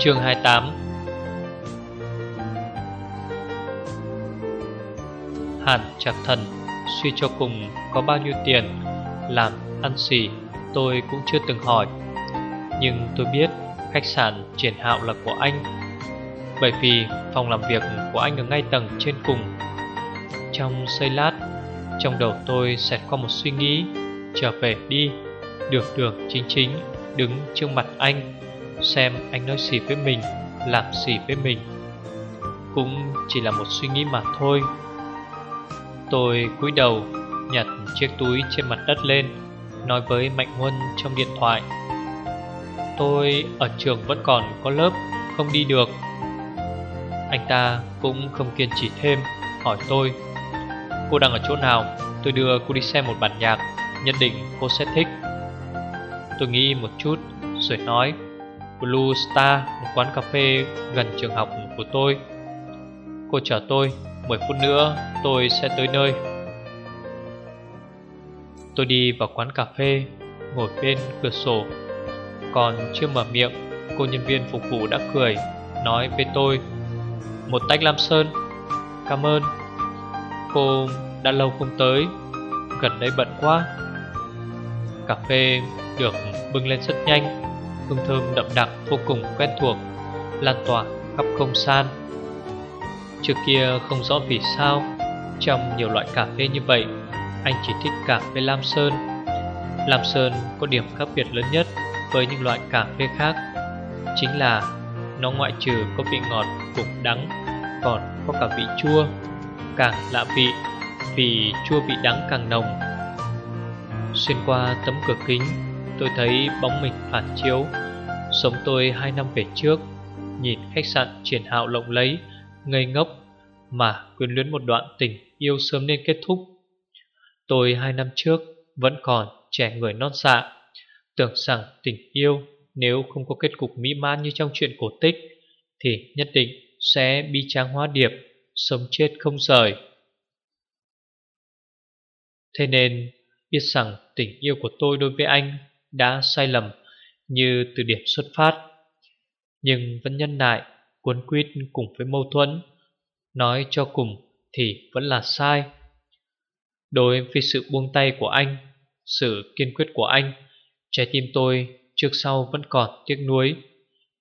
Chương 28 Hàn Trạc Thần, suy cho cùng có bao nhiêu tiền, làm, ăn xỉ tôi cũng chưa từng hỏi. Nhưng tôi biết khách sạn triển hạo là của anh, Bởi vì phòng làm việc của anh ở ngay tầng trên cùng. Trong giây lát, Trong đầu tôi xẹt qua một suy nghĩ, Trở về đi, Được đường chính chính, Đứng trước mặt anh. Xem anh nói gì với mình, Làm gì với mình. Cũng chỉ là một suy nghĩ mà thôi. Tôi cúi đầu, Nhặt chiếc túi trên mặt đất lên, Nói với Mạnh Huân trong điện thoại. Tôi ở trường vẫn còn có lớp, Không đi được. Anh ta cũng không kiên trì thêm, Hỏi tôi. Cô đang ở chỗ nào? Tôi đưa cô đi xem một bản nhạc, Nhất định cô sẽ thích. Tôi nghĩ một chút, Rồi nói. Blue Star, Một quán cà phê gần trường học của tôi. Cô chờ tôi 10 phút nữa tôi sẽ tới nơi. Tôi đi vào quán cà phê, Ngồi bên cửa sổ. Còn chưa mở miệng, Cô nhân viên phục vụ đã cười, Nói với tôi, Một tách lam sơn. Cảm ơn. Cô đã lâu không tới, Gần đây bận quá. Cà phê được bưng lên rất nhanh. Hương thơm đậm đặc, vô cùng quen thuộc, Lan tỏa khắp không gian. Trước kia không rõ vì sao, Trong nhiều loại cà phê như vậy, Anh chỉ thích cà phê Lam Sơn. Lam Sơn có điểm khác biệt lớn nhất Với những loại cà phê khác, Chính là Nó ngoại trừ có vị ngọt cùng đắng, Còn có cả vị chua, Càng lạ vị, Vì chua vị đắng càng nồng. Xuyên qua tấm cửa kính Tôi thấy bóng mình phản chiếu. Sống tôi hai năm về trước, Nhìn khách sạn triển hạo lộng lấy Ngây ngốc, Mà quyến luyến một đoạn tình yêu sớm nên kết thúc. Tôi hai năm trước Vẫn còn trẻ người non xạ, Tưởng rằng tình yêu Nếu không có kết cục mỹ mãn như trong chuyện cổ tích, Thì nhất định sẽ bi tráng hóa điệp, Sống chết không rời. Thế nên, biết rằng tình yêu của tôi đối với anh đã sai lầm như từ điểm xuất phát, Nhưng vẫn nhân lại, cuốn quýt cùng với mâu thuẫn, Nói cho cùng thì vẫn là sai. Đối với sự buông tay của anh, Sự kiên quyết của anh, Trái tim tôi trước sau vẫn còn tiếc nuối.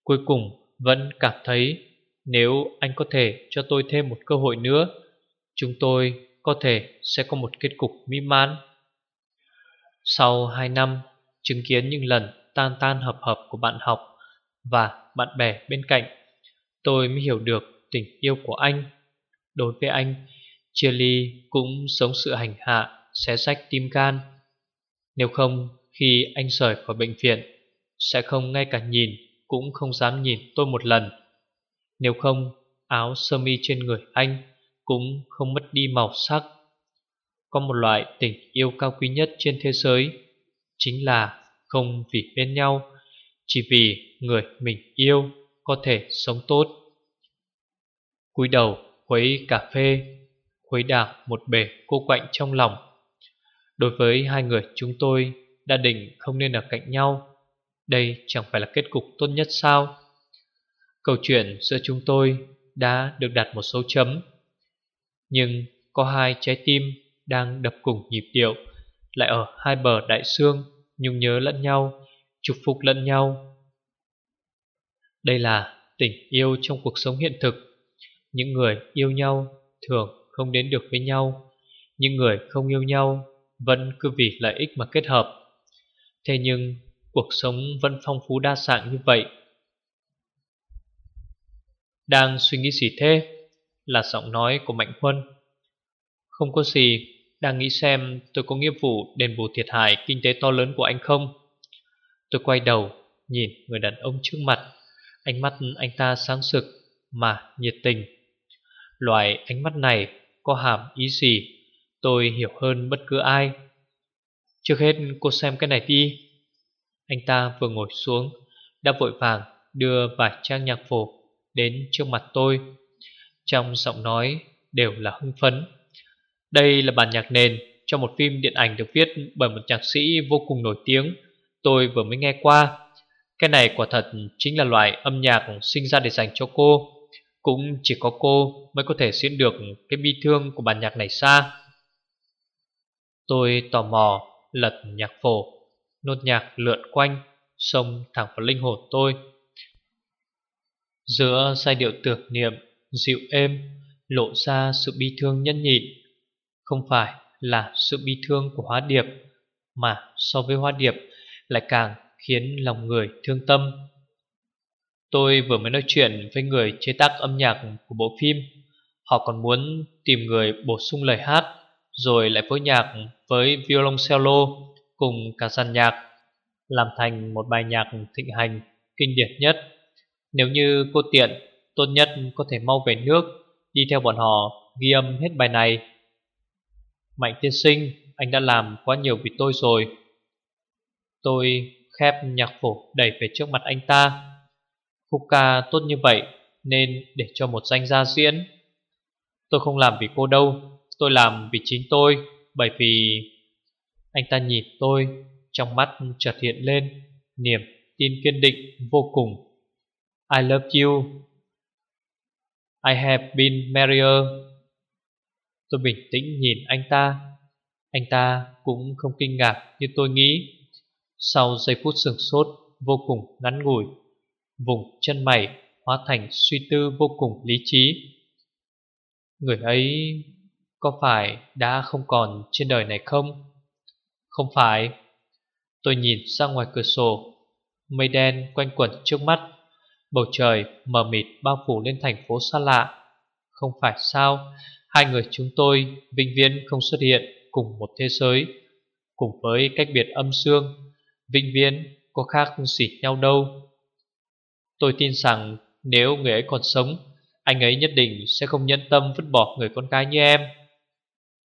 Cuối cùng vẫn cảm thấy Nếu anh có thể cho tôi thêm một cơ hội nữa, Chúng tôi có thể sẽ có một kết cục mỹ mãn. Sau 2 năm chứng kiến những lần tan tan hợp hợp của bạn học Và bạn bè bên cạnh. Tôi mới hiểu được tình yêu của anh. Đối với anh, Chia ly cũng sống sự hành hạ, Xé rách tim gan. Nếu không, khi anh rời khỏi bệnh viện, Sẽ không ngay cả nhìn Cũng không dám nhìn tôi một lần. Nếu không, áo sơ mi trên người anh Cũng không mất đi màu sắc. Có một loại tình yêu cao quý nhất trên thế giới. Chính là không vì bên nhau, Chỉ vì người mình yêu có thể sống tốt. Cúi đầu khuấy cà phê, Khuấy đảo một bể cô quạnh trong lòng. Đối với hai người chúng tôi Đã định không nên ở cạnh nhau. Đây chẳng phải là kết cục tốt nhất sao? Câu chuyện giữa chúng tôi Đã được đặt một số chấm. Nhưng có hai trái tim Đang đập cùng nhịp điệu. Lại ở hai bờ đại xương, Nhung nhớ lẫn nhau, chụp phục lẫn nhau. Đây là tình yêu trong cuộc sống hiện thực. Những người yêu nhau thường không đến được với nhau, những người không yêu nhau Vẫn cứ vì lợi ích mà kết hợp. Thế nhưng, cuộc sống vẫn phong phú đa dạng như vậy. Đang suy nghĩ gì thế? Là giọng nói của Mạnh Huân. Không có gì đang nghĩ xem tôi có nghĩa vụ đền bù thiệt hại kinh tế to lớn của anh không? Tôi quay đầu, nhìn người đàn ông trước mặt. Ánh mắt anh ta sáng sực mà nhiệt tình. Loại ánh mắt này có hàm ý gì? Tôi hiểu hơn bất cứ ai. Trước hết cô xem cái này đi. Anh ta vừa ngồi xuống, Đã vội vàng đưa vài trang nhạc phổ Đến trước mặt tôi. Trong giọng nói đều là hưng phấn. Đây là bản nhạc nền Cho một phim điện ảnh được viết Bởi một nhạc sĩ vô cùng nổi tiếng Tôi vừa mới nghe qua. Cái này quả thật chính là loại âm nhạc Sinh ra để dành cho cô. Cũng chỉ có cô mới có thể diễn được Cái bi thương của bản nhạc này xa. Tôi tò mò lật nhạc phổ, Nốt nhạc lượn quanh Xông thẳng vào linh hồn tôi. Giữa giai điệu tưởng niệm, Dịu êm, Lộ ra sự bi thương nhân nhịn không phải là sự bi thương của hóa điệp, Mà so với hóa điệp Lại càng khiến lòng người thương tâm. Tôi vừa mới nói chuyện với người chế tác âm nhạc của bộ phim. Họ còn muốn tìm người bổ sung lời hát, Rồi lại phối nhạc với violoncello cùng cả dàn nhạc, Làm thành một bài nhạc thịnh hành kinh điển nhất. Nếu như cô tiện, Tốt nhất có thể mau về nước, Đi theo bọn họ ghi âm hết bài này. Mạnh tiên sinh, Anh đã làm quá nhiều vì tôi rồi. Tôi khép nhạc phổ đẩy về trước mặt anh ta. Khúc ca tốt như vậy Nên để cho một danh gia diễn. Tôi không làm vì cô đâu, Tôi làm vì chính tôi, Bởi vì Anh ta nhìn tôi, Trong mắt chợt hiện lên Niềm tin kiên định vô cùng. I love you. I have been married Tôi bình tĩnh nhìn anh ta. Anh ta cũng không kinh ngạc như tôi nghĩ. Sau giây phút sừng sốt, vô cùng ngắn ngủi, Vùng chân mày hóa thành suy tư vô cùng lý trí. Người ấy có phải đã không còn trên đời này không? Không phải. Tôi nhìn ra ngoài cửa sổ, Mây đen quanh quẩn trước mắt. Bầu trời mờ mịt bao phủ lên thành phố xa lạ. Không phải sao, Hai người chúng tôi vĩnh viễn không xuất hiện cùng một thế giới. Cùng với cách biệt âm dương, Vĩnh viễn có khác gì nhau đâu. Tôi tin rằng nếu người ấy còn sống, Anh ấy nhất định sẽ không nhẫn tâm vứt bỏ người con gái như em.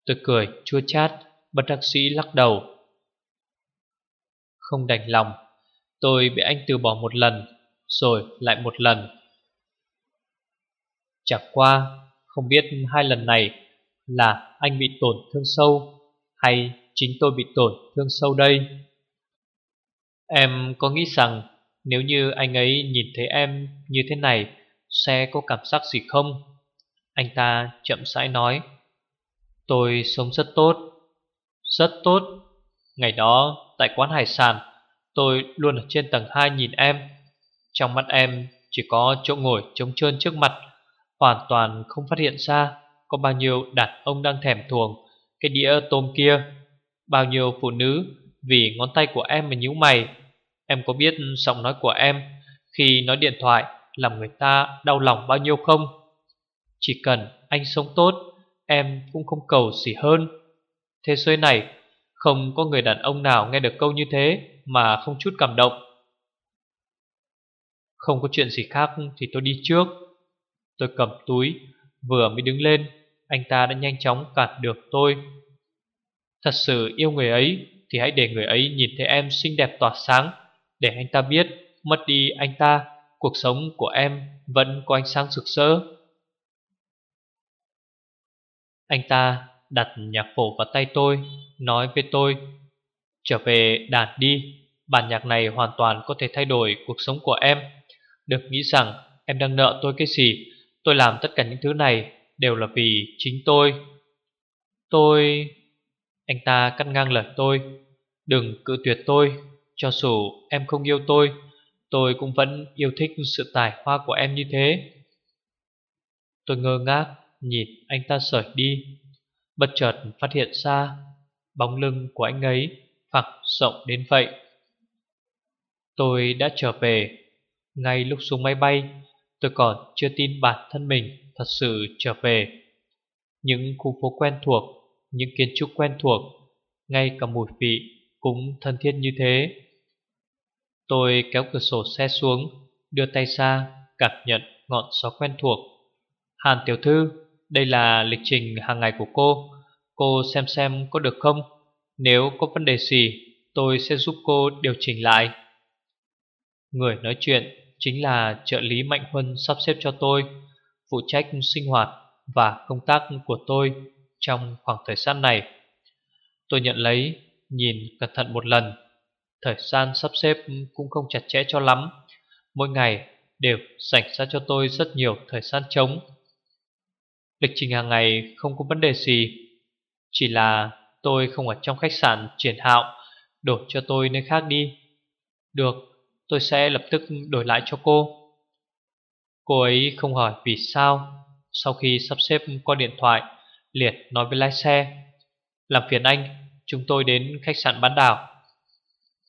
Tôi cười, chua chát, Bất đắc sĩ lắc đầu. Không đành lòng, Tôi bị anh từ bỏ một lần, Rồi lại một lần. Chẳng qua, Không biết hai lần này Là anh bị tổn thương sâu Hay chính tôi bị tổn thương sâu đây? Em có nghĩ rằng Nếu như anh ấy nhìn thấy em như thế này, Sẽ có cảm giác gì không? Anh ta chậm rãi nói, Tôi sống rất tốt Rất tốt. Ngày đó tại quán hải sản, Tôi luôn ở trên tầng 2 nhìn em. Trong mắt em chỉ có chỗ ngồi trống trơn trước mặt Hoàn toàn không phát hiện ra Có bao nhiêu đàn ông đang thèm thuồng, Cái đĩa tôm kia, Bao nhiêu phụ nữ Vì ngón tay của em mà nhíu mày. Em có biết giọng nói của em Khi nói điện thoại Làm người ta đau lòng bao nhiêu không? Chỉ cần anh sống tốt, Em cũng không cầu gì hơn. Thế giới này Không có người đàn ông nào nghe được câu như thế Mà không chút cảm động. Không có chuyện gì khác Thì tôi đi trước. Tôi cầm túi, Vừa mới đứng lên, Anh ta đã nhanh chóng cản được tôi. Thật sự yêu người ấy Thì hãy để người ấy nhìn thấy em xinh đẹp tỏa sáng, Để anh ta biết Mất đi anh ta, Cuộc sống của em vẫn có ánh sáng rực rỡ. Anh ta đặt nhạc phổ vào tay tôi, Nói với tôi, Trở về đàn đi, Bản nhạc này hoàn toàn có thể thay đổi cuộc sống của em. Được nghĩ rằng em đang nợ tôi cái gì Tôi làm tất cả những thứ này Đều là vì chính tôi. Tôi... Anh ta cắt ngang lời tôi, Đừng cự tuyệt tôi, Cho dù em không yêu tôi Tôi cũng vẫn yêu thích sự tài hoa của em như thế. Tôi ngơ ngác Nhìn anh ta rời đi, Bất chợt phát hiện ra Bóng lưng của anh ấy phẳng rộng đến vậy. Tôi đã trở về Ngay lúc xuống máy bay Tôi còn chưa tin bản thân mình Thật sự trở về. Những khu phố quen thuộc, Những kiến trúc quen thuộc, Ngay cả mùi vị Cũng thân thiết như thế. Tôi kéo cửa sổ xe xuống, Đưa tay ra Cảm nhận ngọn gió quen thuộc. Hàn tiểu thư, Đây là lịch trình hàng ngày của cô. Cô xem xem có được không? Nếu có vấn đề gì, Tôi sẽ giúp cô điều chỉnh lại. Người nói chuyện Chính là trợ lý Mạnh Huân sắp xếp cho tôi Phụ trách sinh hoạt Và công tác của tôi Trong khoảng thời gian này. Tôi nhận lấy Nhìn cẩn thận một lần. Thời gian sắp xếp cũng không chặt chẽ cho lắm. Mỗi ngày đều dành ra cho tôi rất nhiều thời gian trống. Lịch trình hàng ngày không có vấn đề gì. Chỉ là tôi không ở trong khách sạn triển hạo Đổi cho tôi nơi khác đi. Được, tôi sẽ lập tức đổi lại cho cô. Cô ấy không hỏi vì sao, Sau khi sắp xếp qua điện thoại, Liệt nói với lái xe, Làm phiền anh, Chúng tôi đến khách sạn bán đảo.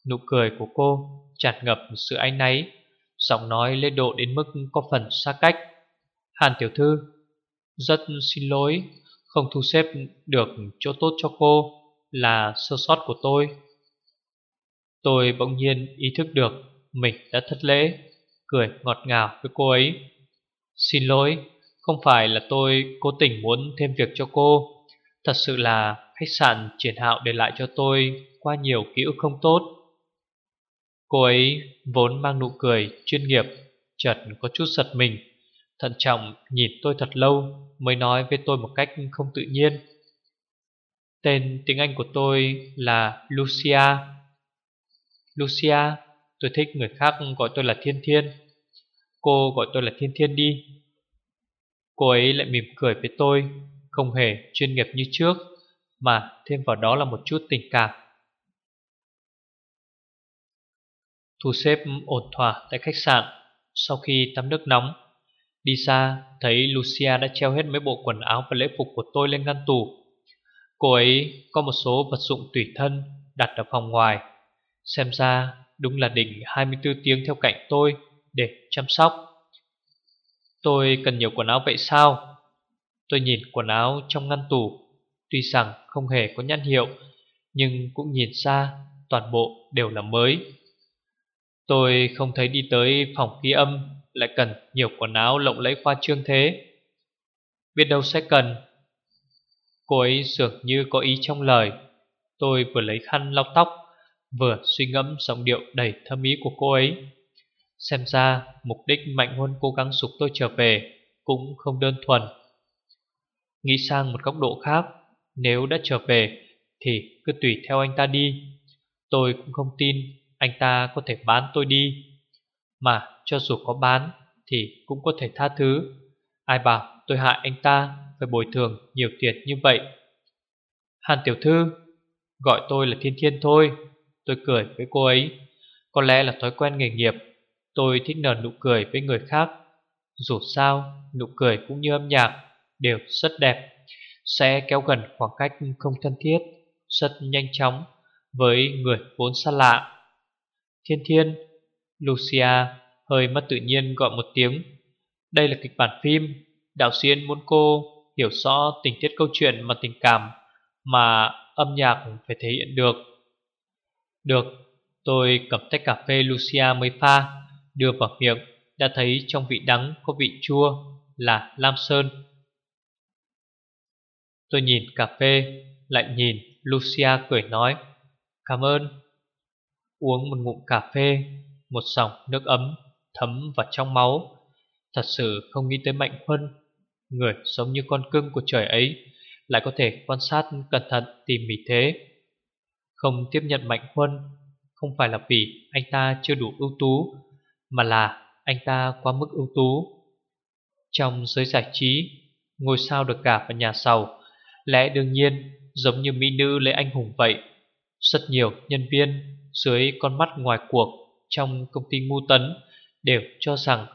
Nụ cười của cô tràn ngập sự ánh náy, Giọng nói lên độ đến mức có phần xa cách. Hàn tiểu thư, Rất xin lỗi, Không thu xếp được chỗ tốt cho cô, Là sơ sót của tôi. Tôi bỗng nhiên ý thức được mình đã thất lễ, Cười ngọt ngào với cô ấy. Xin lỗi, Không phải là tôi cố tình muốn thêm việc cho cô. Thật sự là khách sạn triển hạo để lại cho tôi Qua nhiều ký ức không tốt. Cô ấy vốn mang nụ cười chuyên nghiệp, Chợt có chút giật mình. Thận trọng nhìn tôi thật lâu Mới nói với tôi một cách không tự nhiên. Tên tiếng Anh của tôi là Lucia. Lucia? Tôi thích người khác gọi tôi là Thiên Thiên. Cô gọi tôi là Thiên Thiên đi. Cô ấy lại mỉm cười với tôi, Không hề chuyên nghiệp như trước, Mà thêm vào đó là một chút tình cảm. Thu xếp ổn thỏa tại khách sạn. Sau khi tắm nước nóng, Đi xa, thấy Lucia đã treo hết mấy bộ quần áo và lễ phục của tôi lên ngăn tủ. Cô ấy có một số vật dụng tùy thân đặt ở phòng ngoài. Xem ra đúng là định 24 tiếng theo cạnh tôi để chăm sóc. Tôi cần nhiều quần áo vậy sao? Tôi nhìn quần áo trong ngăn tủ, Tuy rằng không hề có nhãn hiệu, Nhưng cũng nhìn ra toàn bộ đều là mới. Tôi không thấy đi tới phòng ghi âm Lại cần nhiều quần áo lộng lẫy khoa trương thế. Biết đâu sẽ cần. Cô ấy dường như có ý trong lời. Tôi vừa lấy khăn lau tóc Vừa suy ngẫm giọng điệu đầy thâm ý của cô ấy. Xem ra mục đích Mạnh Huân cố gắng sục tôi trở về Cũng không đơn thuần. Nghĩ sang một góc độ khác, Nếu đã trở về Thì cứ tùy theo anh ta đi. Tôi cũng không tin anh ta có thể bán tôi đi, Mà cho dù có bán Thì cũng có thể tha thứ. Ai bảo tôi hại anh ta Phải bồi thường nhiều tiền như vậy? Hàn tiểu thư, Gọi tôi là Thiên Thiên thôi. Tôi cười với cô ấy. Có lẽ là thói quen nghề nghiệp. Tôi thích nở nụ cười với người khác. Dù sao, nụ cười cũng như âm nhạc Đều rất đẹp. Sẽ kéo gần khoảng cách không thân thiết, Rất nhanh chóng Với người vốn xa lạ. Thiên Thiên, Lucia hơi mất tự nhiên gọi một tiếng. Đây là kịch bản phim. Đạo diễn muốn cô hiểu rõ tình tiết câu chuyện mà tình cảm Mà âm nhạc phải thể hiện được. Được, Tôi cầm tách cà phê Lucia mới pha, Đưa vào miệng, Đã thấy trong vị đắng có vị chua Là Lam Sơn. Tôi nhìn cà phê, Lại nhìn Lucia cười nói, Cảm ơn. Uống một ngụm cà phê, Một dòng nước ấm Thấm vào trong máu. Thật sự không nghĩ tới Mạnh Huân, Người giống như con cưng của trời ấy, Lại có thể quan sát cẩn thận tìm mỉ thế. Không tiếp nhận Mạnh Huân Không phải là vì anh ta chưa đủ ưu tú Mà là anh ta quá mức ưu tú Trong giới giải trí Ngôi sao được cả vào nhà giàu Lẽ đương nhiên giống như mỹ nữ lễ anh hùng vậy Rất nhiều nhân viên dưới con mắt ngoài cuộc trong công ty ngu tấn đều cho rằng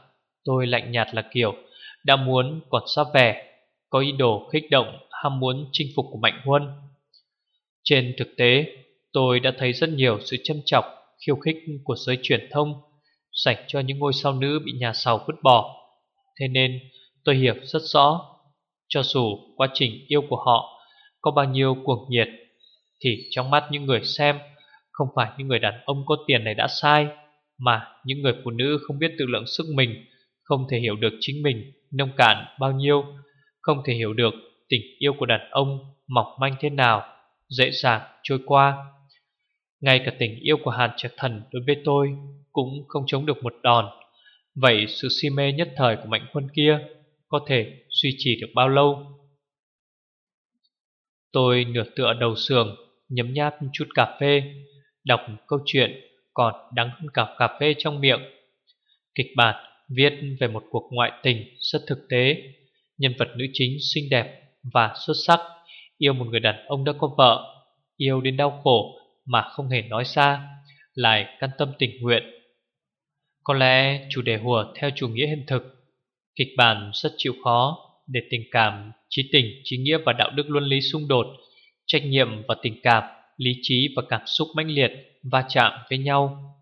tôi lạnh nhạt là kiểu đã muốn còn xa vẻ, có ý đồ khích động ham muốn chinh phục của Mạnh Huân. Trên thực tế, tôi đã thấy rất nhiều sự châm chọc, khiêu khích của giới truyền thông dành cho những ngôi sao nữ bị nhà giàu vứt bỏ. Thế nên tôi hiểu rất rõ, cho dù quá trình yêu của họ có bao nhiêu cuồng nhiệt, thì trong mắt những người xem không phải những người đàn ông có tiền này đã sai Mà những người phụ nữ không biết tự lượng sức mình Không thể hiểu được chính mình nông cạn bao nhiêu Không thể hiểu được tình yêu của đàn ông mỏng manh thế nào Dễ dàng trôi qua ngay cả tình yêu của Hàn Trạch Thần đối với tôi Cũng không chống được một đòn. Vậy sự si mê nhất thời của Mạnh Quân kia Có thể duy trì được bao lâu? Tôi nửa tựa đầu sườn, Nhấm nháp chút cà phê Đọc câu chuyện Còn đắng hơn cả cà phê trong miệng. Kịch bản viết về một cuộc ngoại tình rất thực tế. Nhân vật nữ chính xinh đẹp và xuất sắc Yêu một người đàn ông đã có vợ Yêu đến đau khổ mà không hề nói xa Lại căn tâm tình nguyện. Có lẽ chủ đề hùa theo chủ nghĩa hiện thực Kịch bản rất chịu khó Để tình cảm, trí tình, trí nghĩa và đạo đức luân lý xung đột Trách nhiệm và tình cảm, lý trí và cảm xúc mãnh liệt Va chạm với nhau.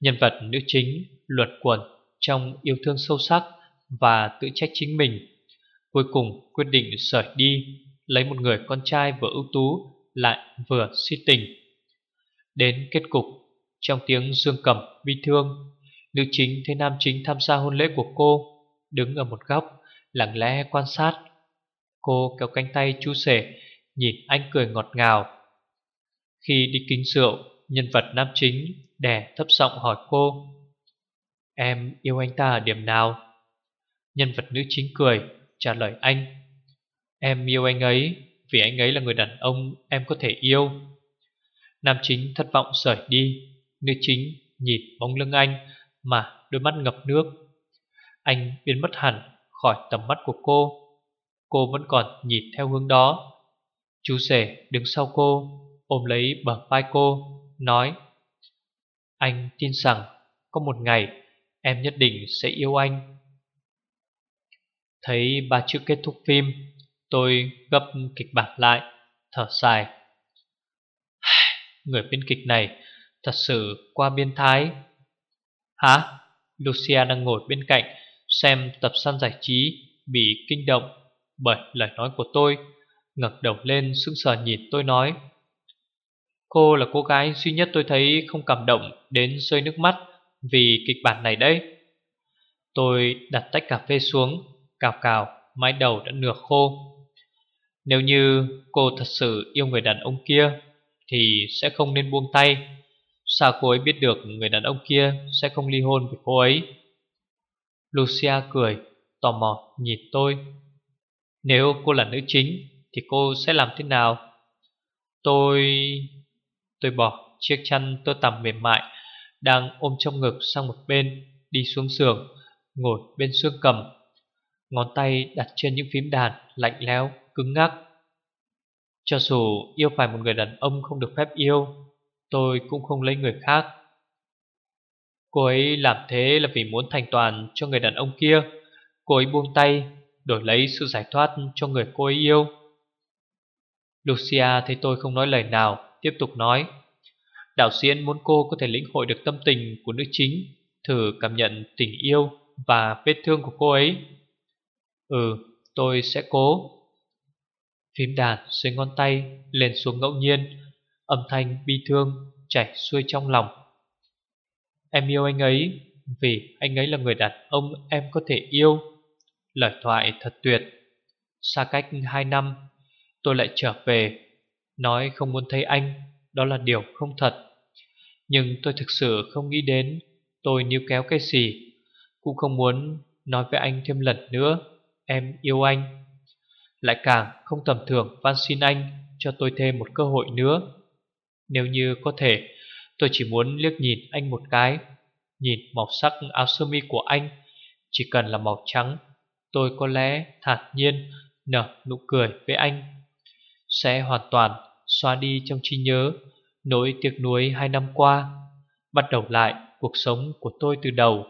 Nhân vật nữ chính luật quẩn trong yêu thương sâu sắc Và tự trách chính mình Cuối cùng quyết định rời đi Lấy một người con trai vừa ưu tú Lại vừa suy tình. Đến kết cục, Trong tiếng dương cầm bi thương, Nữ chính thấy nam chính tham gia hôn lễ của cô, Đứng ở một góc, Lặng lẽ quan sát. Cô kéo cánh tay chú sể, Nhìn anh cười ngọt ngào. Khi đi kính rượu, Nhân vật nam chính đè thấp giọng hỏi cô, Em yêu anh ta ở điểm nào? Nhân vật nữ chính cười, trả lời anh, Em yêu anh ấy Vì anh ấy là người đàn ông em có thể yêu. Nam chính thất vọng rời đi, Nữ chính nhìn bóng lưng anh Mà đôi mắt ngập nước. Anh biến mất hẳn khỏi tầm mắt của cô. Cô vẫn còn nhìn theo hướng đó. Chú rể đứng sau cô, Ôm lấy bờ vai cô, Nói, Anh tin rằng Có một ngày em nhất định sẽ yêu anh. Thấy ba chữ kết thúc phim, Tôi gấp kịch bản lại, Thở dài. Người biên kịch này Thật sự qua biên thái. Hả? Lucia đang ngồi bên cạnh Xem tập săn giải trí Bị kinh động Bởi lời nói của tôi, ngẩng đầu lên sững sờ nhìn tôi nói, Cô là cô gái duy nhất tôi thấy không cảm động Đến rơi nước mắt Vì kịch bản này đấy. Tôi đặt tách cà phê xuống, Cào cào, mái đầu đã nửa khô. Nếu như cô thật sự yêu người đàn ông kia thì sẽ không nên buông tay. Sao cô ấy biết được người đàn ông kia Sẽ không ly hôn với cô ấy? Lucia cười Tò mò nhìn tôi. Nếu cô là nữ chính Thì cô sẽ làm thế nào? Tôi... Tôi bỏ chiếc chăn tôi tằm mềm mại Đang ôm trong ngực sang một bên Đi xuống giường Ngồi bên xương cầm. Ngón tay đặt trên những phím đàn Lạnh lẽo, cứng ngắc. Cho dù yêu phải một người đàn ông Không được phép yêu, Tôi cũng không lấy người khác. Cô ấy làm thế là vì muốn thành toàn cho người đàn ông kia. Cô ấy buông tay, Đổi lấy sự giải thoát cho người cô ấy yêu. Lucia thấy tôi không nói lời nào, Tiếp tục nói, Đạo diễn muốn cô có thể lĩnh hội được tâm tình của nữ chính, Thử cảm nhận tình yêu và vết thương của cô ấy. Ừ tôi sẽ cố. Phím đàn dưới ngón tay lên xuống ngẫu nhiên, Âm thanh bi thương chảy xuôi trong lòng. Em yêu anh ấy Vì anh ấy là người đàn ông em có thể yêu. Lời thoại thật tuyệt. Xa cách hai năm, Tôi lại trở về, Nói không muốn thấy anh, Đó là điều không thật. Nhưng tôi thực sự không nghĩ đến Tôi níu kéo cái gì, Cũng không muốn nói với anh thêm lần nữa, Em yêu anh. Lại càng không tầm thường van xin anh Cho tôi thêm một cơ hội nữa. Nếu như có thể, Tôi chỉ muốn liếc nhìn anh một cái, Nhìn màu sắc áo sơ mi của anh. Chỉ cần là màu trắng, Tôi có lẽ thản nhiên Nở nụ cười với anh. Sẽ hoàn toàn xóa đi trong trí nhớ Nỗi tiếc nuối hai năm qua, Bắt đầu lại cuộc sống của tôi từ đầu.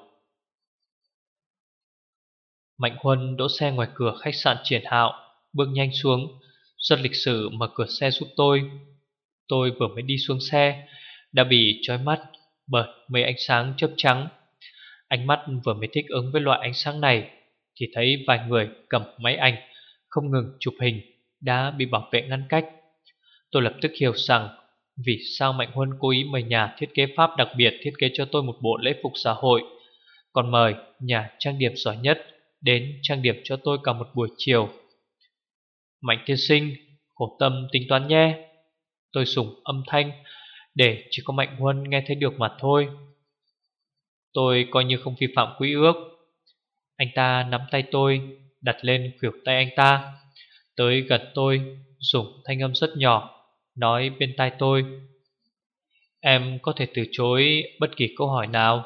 Mạnh Huân đỗ xe ngoài cửa khách sạn triển hạo. Bước nhanh xuống. Rất lịch sử mở cửa xe giúp tôi. Tôi vừa mới đi xuống xe, Đã bị trói mắt bởi mấy ánh sáng chớp trắng. Ánh mắt vừa mới thích ứng với loại ánh sáng này, Thì thấy vài người cầm máy ảnh Không ngừng chụp hình Đã bị bảo vệ ngăn cách. Tôi lập tức hiểu rằng Vì sao Mạnh Huân cố ý mời nhà thiết kế Pháp đặc biệt thiết kế cho tôi một bộ lễ phục xã hội, Còn mời nhà trang điểm giỏi nhất đến trang điểm cho tôi cả một buổi chiều. Mạnh tiên sinh, khổ tâm tính toán nhé. Tôi sùng âm thanh để chỉ có Mạnh Huân nghe thấy được mà thôi. Tôi coi như không vi phạm quy ước. Anh ta nắm tay tôi Đặt lên khuỷu tay anh ta. Tới gần tôi Dùng thanh âm rất nhỏ Nói bên tai tôi. Em có thể từ chối bất kỳ câu hỏi nào?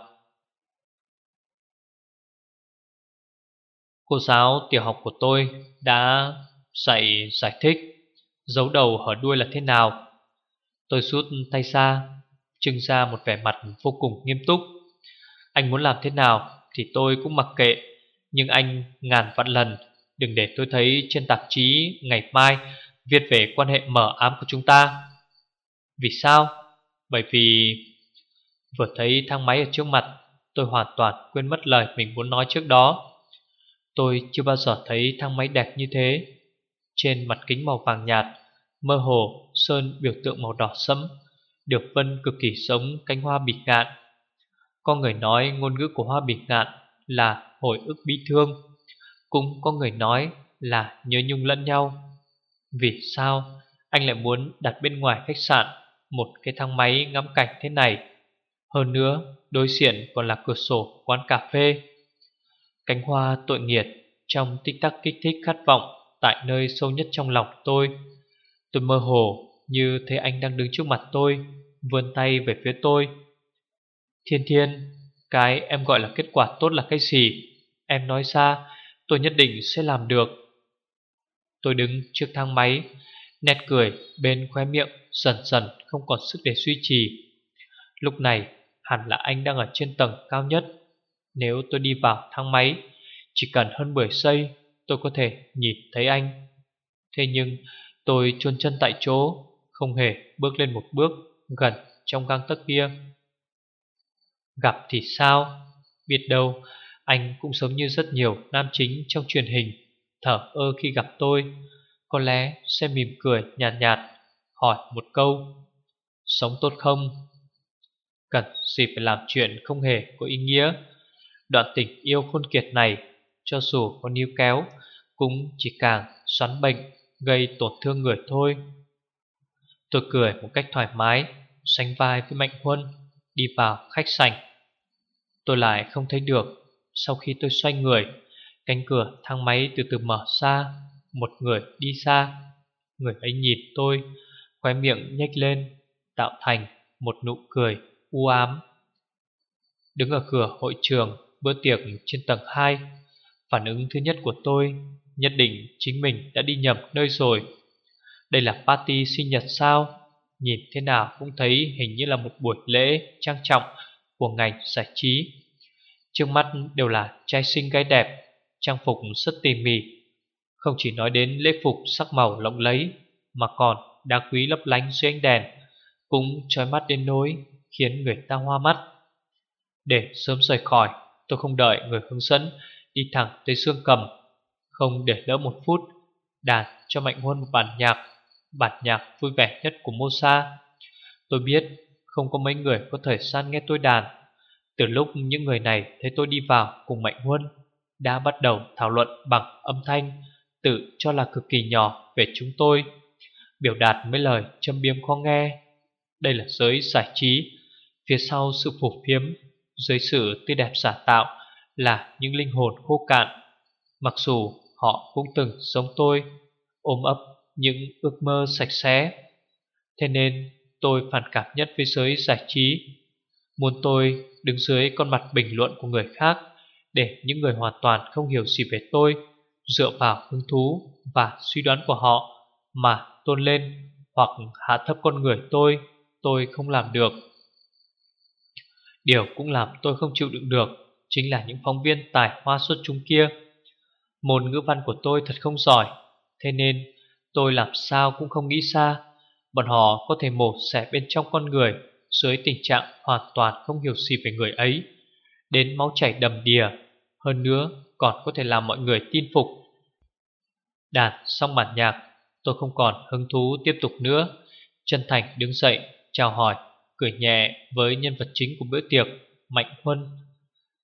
Cô giáo tiểu học của tôi đã dạy, giải thích Dấu đầu hở đuôi là thế nào. Tôi rút tay ra, Trưng ra một vẻ mặt vô cùng nghiêm túc. Anh muốn làm thế nào Thì tôi cũng mặc kệ, Nhưng anh ngàn vạn lần Đừng để tôi thấy trên tạp chí ngày mai Viết về quan hệ mở ám của chúng ta. Vì sao? Bởi vì Vừa thấy thang máy ở trước mặt, Tôi hoàn toàn quên mất lời mình muốn nói trước đó. Tôi chưa bao giờ thấy thang máy đẹp như thế. Trên mặt kính màu vàng nhạt, Mơ hồ sơn biểu tượng màu đỏ sẫm, Được vân cực kỳ sống cánh hoa bịch ngạn. Có người nói ngôn ngữ của hoa bịch ngạn Là hồi ức bi thương, Cũng có người nói là nhớ nhung lẫn nhau. Vì sao anh lại muốn đặt bên ngoài khách sạn Một cái thang máy ngắm cảnh thế này? Hơn nữa, đối diện còn là cửa sổ quán cà phê. Cánh hoa tội nghiệt trong tích tắc kích thích khát vọng Tại nơi sâu nhất trong lòng tôi. Tôi mơ hồ như thấy anh đang đứng trước mặt tôi, Vươn tay về phía tôi. Thiên thiên, Cái em gọi là kết quả tốt là cái gì? Em nói ra, Tôi nhất định sẽ làm được. Tôi đứng trước thang máy, Nét cười bên khóe miệng Dần dần không còn sức để duy trì. Lúc này, hẳn là anh đang ở trên tầng cao nhất. Nếu tôi đi vào thang máy, Chỉ cần hơn 10 giây Tôi có thể nhìn thấy anh. Thế nhưng Tôi chôn chân tại chỗ Không hề bước lên một bước Gần trong gang tấc kia. Gặp thì sao? Biết đâu Anh cũng giống như rất nhiều nam chính trong truyền hình Thở ơ khi gặp tôi. Có lẽ sẽ mỉm cười nhạt, nhạt Hỏi một câu Sống tốt không? Cần gì phải làm chuyện không hề có ý nghĩa. Đoạn tình yêu khôn kiệt này cho dù có níu kéo Cũng chỉ càng xoắn bệnh gây tổn thương người thôi. Tôi cười một cách thoải mái, sánh vai với Mạnh Huân, đi vào khách sảnh. Tôi lại không thấy được, sau khi tôi xoay người, cánh cửa thang máy từ từ mở ra, một người đi xa. Người ấy nhìn tôi, khóe miệng nhếch lên, tạo thành một nụ cười u ám. Đứng ở cửa hội trường bữa tiệc trên tầng 2, phản ứng thứ nhất của tôi, Nhất định chính mình đã đi nhầm nơi rồi. Đây là party sinh nhật sao? Nhìn thế nào cũng thấy hình như là một buổi lễ trang trọng của ngành giải trí. Trước mắt đều là trai xinh gái đẹp, Trang phục rất tỉ mỉ. Không chỉ nói đến lễ phục sắc màu lộng lẫy, Mà còn đá quý lấp lánh dưới ánh đèn, Cũng trói mắt đến nỗi Khiến người ta hoa mắt. Để sớm rời khỏi, Tôi không đợi người hướng dẫn Đi thẳng tới xương cầm, không để lỡ một phút Đàn cho Mạnh Huân một bản nhạc Bản nhạc vui vẻ nhất của Mosa Tôi biết Không có mấy người có thời gian nghe tôi đàn. Từ lúc những người này Thấy tôi đi vào cùng Mạnh Huân Đã bắt đầu thảo luận bằng âm thanh, Tự cho là cực kỳ nhỏ Về chúng tôi. Biểu đạt mấy lời châm biếm khó nghe. Đây là giới giải trí, Phía sau sự phổ phiếm Dưới sự tươi đẹp giả tạo là những linh hồn khô cạn. Mặc dù Họ cũng từng giống tôi, Ôm ấp những ước mơ sạch sẽ, Thế nên tôi phản cảm nhất với giới giải trí. Muốn tôi đứng dưới con mặt bình luận của người khác Để những người hoàn toàn không hiểu gì về tôi Dựa vào hứng thú và suy đoán của họ Mà tôn lên hoặc hạ thấp con người tôi Tôi không làm được. Điều cũng làm tôi không chịu đựng được. Chính là những phóng viên tài hoa xuất chúng kia. Môn ngữ văn của tôi thật không giỏi Thế nên tôi làm sao cũng không nghĩ xa. Bọn họ có thể mổ xẻ bên trong con người Dưới tình trạng hoàn toàn không hiểu gì về người ấy Đến máu chảy đầm đìa Hơn nữa còn có thể làm mọi người tin phục. Đàn xong bản nhạc Tôi không còn hứng thú tiếp tục nữa. Chân thành đứng dậy chào hỏi, cười nhẹ với nhân vật chính của bữa tiệc, Mạnh Huân.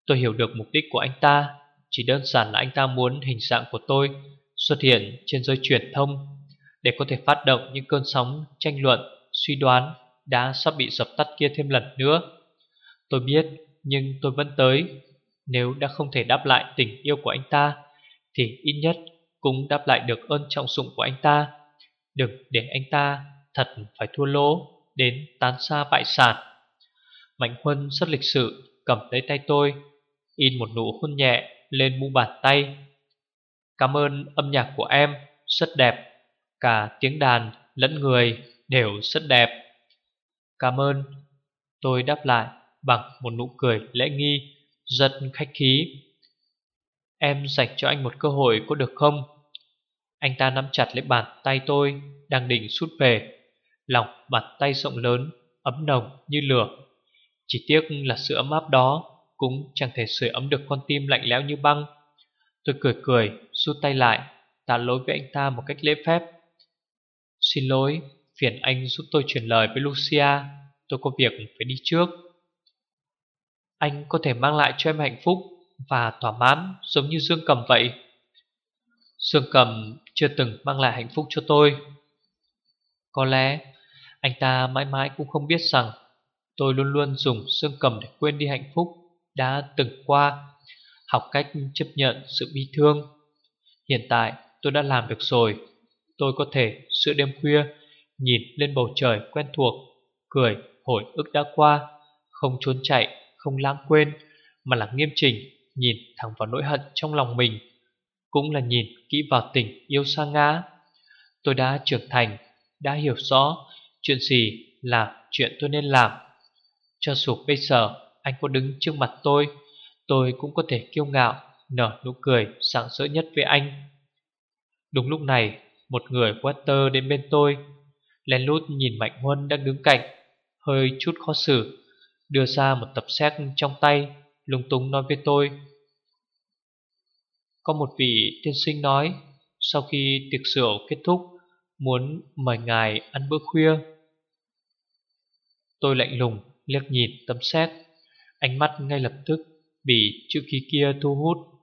Tôi hiểu được mục đích của anh ta, chỉ đơn giản là anh ta muốn hình dạng của tôi xuất hiện trên giới truyền thông để có thể phát động những cơn sóng tranh luận, suy đoán đã sắp bị dập tắt kia thêm lần nữa. Tôi biết, nhưng tôi vẫn tới. Nếu đã không thể đáp lại tình yêu của anh ta, thì ít nhất cũng đáp lại được ơn trọng dụng của anh ta. Đừng để anh ta thật phải thua lỗ đến tán xa bại sản. Mạnh Huân rất lịch sự cầm lấy tay tôi, in một nụ hôn nhẹ lên mu bàn tay. Cảm ơn âm nhạc của em, rất đẹp. Cả tiếng đàn lẫn người đều rất đẹp. Cảm ơn. Tôi đáp lại bằng một nụ cười lễ nghi, rất khách khí. Em dành cho anh một cơ hội có được không? Anh ta nắm chặt lấy bàn tay tôi Đang định sút về Lòng bàn tay rộng lớn Ấm nồng như lửa Chỉ tiếc là sự ấm áp đó cũng chẳng thể sưởi ấm được con tim lạnh lẽo như băng. Tôi cười cười, Rút tay lại, Tạ lỗi với anh ta một cách lễ phép. Xin lỗi, Phiền anh giúp tôi truyền lời với Lucia, Tôi có việc phải đi trước. Anh có thể mang lại cho em hạnh phúc Và thỏa mãn giống như Dương Cầm vậy. Dương Cầm chưa từng mang lại hạnh phúc cho tôi. Có lẽ anh ta mãi mãi cũng không biết rằng Tôi luôn luôn dùng Dương Cầm để quên đi hạnh phúc đã từng qua Học cách chấp nhận sự bi thương Hiện tại tôi đã làm được rồi Tôi có thể giữa đêm khuya Nhìn lên bầu trời quen thuộc Cười hồi ức đã qua Không trốn chạy, không lãng quên Mà là nghiêm chỉnh Nhìn thẳng vào nỗi hận trong lòng mình cũng là nhìn kỹ vào tình yêu xa ngã. Tôi đã trưởng thành, đã hiểu rõ chuyện gì là chuyện tôi nên làm. Cho dù bây giờ anh có đứng trước mặt tôi, tôi cũng có thể kiêu ngạo, nở nụ cười sảng sỡ nhất với anh. Đúng lúc này, một người Walter đến bên tôi, lén lút nhìn Mạnh Huân đang đứng cạnh, hơi chút khó xử, đưa ra một tập xét trong tay, lung tung nói với tôi. Có một vị tiên sinh nói Sau khi tiệc rượu kết thúc Muốn mời ngài ăn bữa khuya. Tôi lạnh lùng liếc nhìn tấm xét. Ánh mắt ngay lập tức Bị chữ khí kia thu hút.